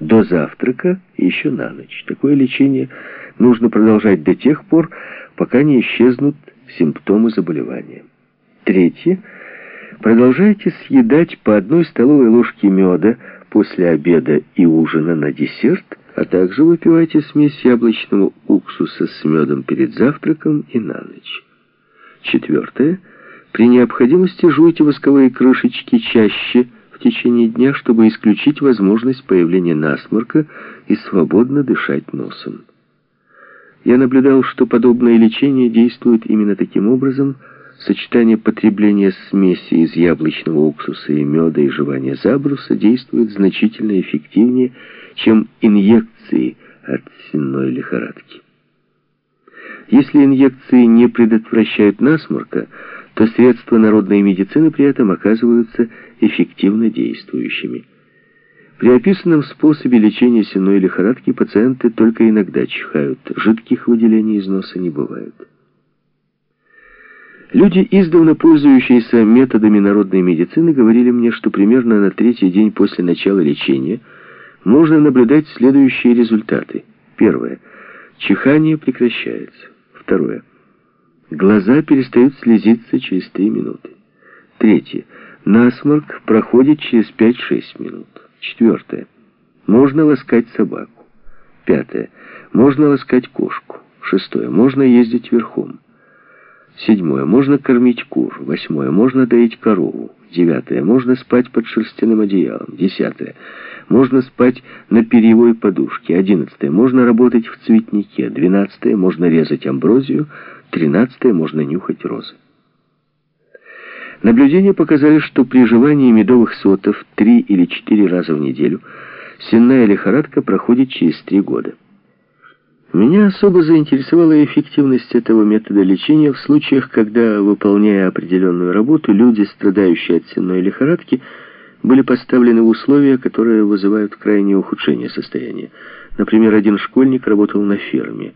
до завтрака и еще на ночь. Такое лечение нужно продолжать до тех пор, пока не исчезнут симптомы заболевания. Третье. Продолжайте съедать по одной столовой ложке меда после обеда и ужина на десерт, а также выпивайте смесь яблочного уксуса с медом перед завтраком и на ночь. Четвертое. При необходимости жуйте восковые крышечки чаще в течение дня, чтобы исключить возможность появления насморка и свободно дышать носом. Я наблюдал, что подобное лечение действует именно таким образом. Сочетание потребления смеси из яблочного уксуса и меда и жевания забруса действует значительно эффективнее, чем инъекции от сенной лихорадки. Если инъекции не предотвращают насморка, то средства народной медицины при этом оказываются эффективно действующими. При описанном способе лечения сенной лихорадки пациенты только иногда чихают, жидких выделений из носа не бывает. Люди, издавна пользующиеся методами народной медицины, говорили мне, что примерно на третий день после начала лечения можно наблюдать следующие результаты. Первое. Чихание прекращается. Второе. Глаза перестают слезиться через 3 минуты. Третье. Насморк проходит через 5-6 минут. Четвертое. Можно ласкать собаку. Пятое. Можно ласкать кошку. Шестое. Можно ездить верхом. Седьмое. Можно кормить кур. Восьмое. Можно доить корову. Девятое. Можно спать под шерстяным одеялом. Десятое. Можно спать на перьевой подушке. Одиннадцатое. Можно работать в цветнике. Двенадцатое. Можно резать амброзию. Тринадцатое. Можно нюхать розы. Наблюдения показали, что при жевании медовых сотов три или четыре раза в неделю сенная лихорадка проходит через три года. Меня особо заинтересовала эффективность этого метода лечения в случаях, когда, выполняя определенную работу, люди, страдающие от сенной лихорадки, были поставлены в условия, которые вызывают крайнее ухудшение состояния. Например, один школьник работал на ферме.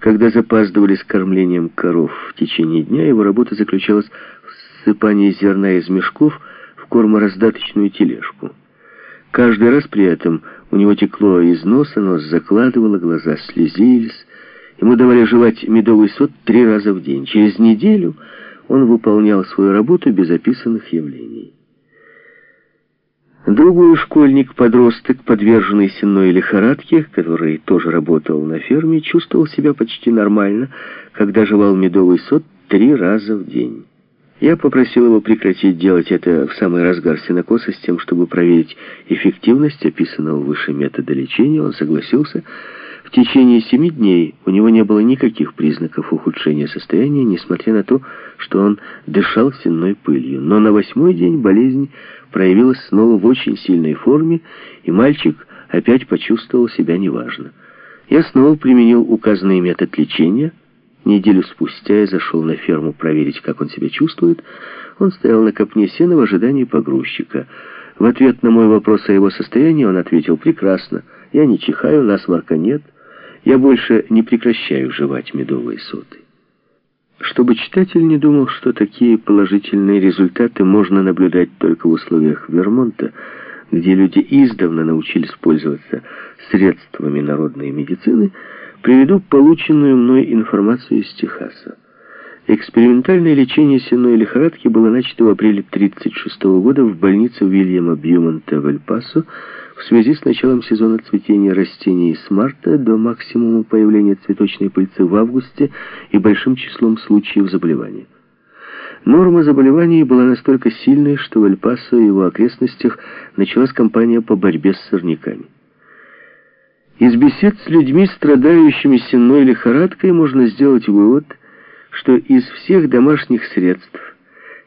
Когда запаздывали с кормлением коров в течение дня, его работа заключалась в ссыпании зерна из мешков в кормораздаточную тележку. Каждый раз при этом у него текло из носа, нос закладывало, глаза слезились. Ему давали жевать медовый сот три раза в день. Через неделю он выполнял свою работу без описанных явлений. Другой школьник-подросток, подверженный сенной лихорадке, который тоже работал на ферме, чувствовал себя почти нормально, когда жевал медовый сот три раза в день. Я попросил его прекратить делать это в самый разгар синокоса с тем, чтобы проверить эффективность описанного выше метода лечения. Он согласился. В течение семи дней у него не было никаких признаков ухудшения состояния, несмотря на то, что он дышал сенной пылью. Но на восьмой день болезнь проявилась снова в очень сильной форме, и мальчик опять почувствовал себя неважно. Я снова применил указанный метод лечения – Неделю спустя я зашел на ферму проверить, как он себя чувствует. Он стоял на копне сена в ожидании погрузчика. В ответ на мой вопрос о его состоянии он ответил «Прекрасно, я не чихаю, насморка нет, я больше не прекращаю жевать медовые соты». Чтобы читатель не думал, что такие положительные результаты можно наблюдать только в условиях Вермонта, где люди издавна научились пользоваться средствами народной медицины, Приведу полученную мной информацию из Техаса. Экспериментальное лечение сенной лихорадки было начато в апреле 1936 года в больнице Уильяма Бьюмонта в Эль-Пасо в связи с началом сезона цветения растений с марта до максимума появления цветочной пыльцы в августе и большим числом случаев заболевания. Норма заболеваний была настолько сильной, что в Эль-Пасо и его окрестностях началась кампания по борьбе с сорняками. Из бесед с людьми, страдающими сенной лихорадкой, можно сделать вывод, что из всех домашних средств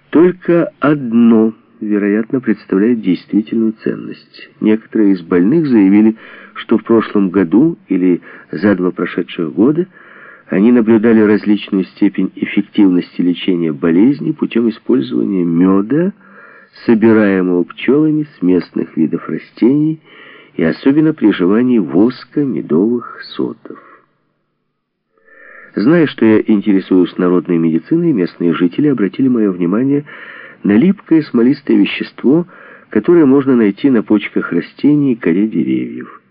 только одно, вероятно, представляет действительную ценность. Некоторые из больных заявили, что в прошлом году или за два прошедших года они наблюдали различную степень эффективности лечения болезни путем использования меда, собираемого пчелами с местных видов растений, и особенно при жевании воска медовых сотов. Зная, что я интересуюсь народной медициной, местные жители обратили мое внимание на липкое смолистое вещество, которые можно найти на почках растений и коре деревьев.